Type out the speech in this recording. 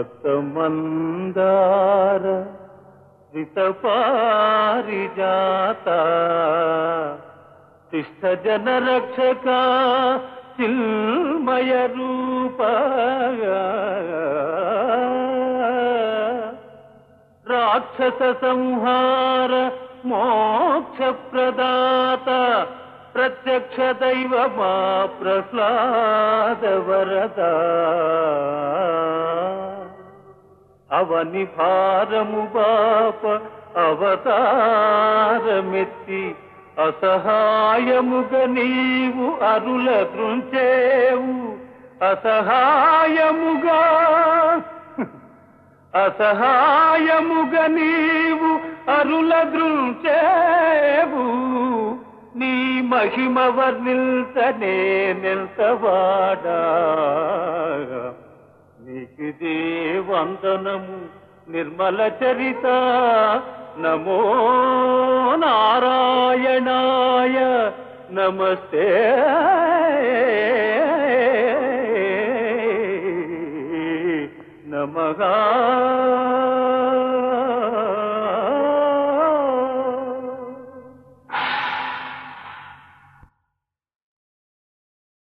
भक्तमन्दार ऋतपारिजाता तिष्ठजनरक्षका तिष्ठ राक्षससंहार मोक्षप्रदाता। प्रत्यक्षदैव मा प्रह्लादवरदा। అవని భారము బాప అవతారమెత్తి అసహాయముగ నీవు అరుల దృంచేవు. అసహాయముగా అసహాయముగ నీవు అరుల దృంచేవు. నీ మహిమ వర్ణిల్త నేనెంత వాడా. నీకిదే వందనము నిర్మల చరిత. నమో నారాయణాయ. నమస్తే. నమగా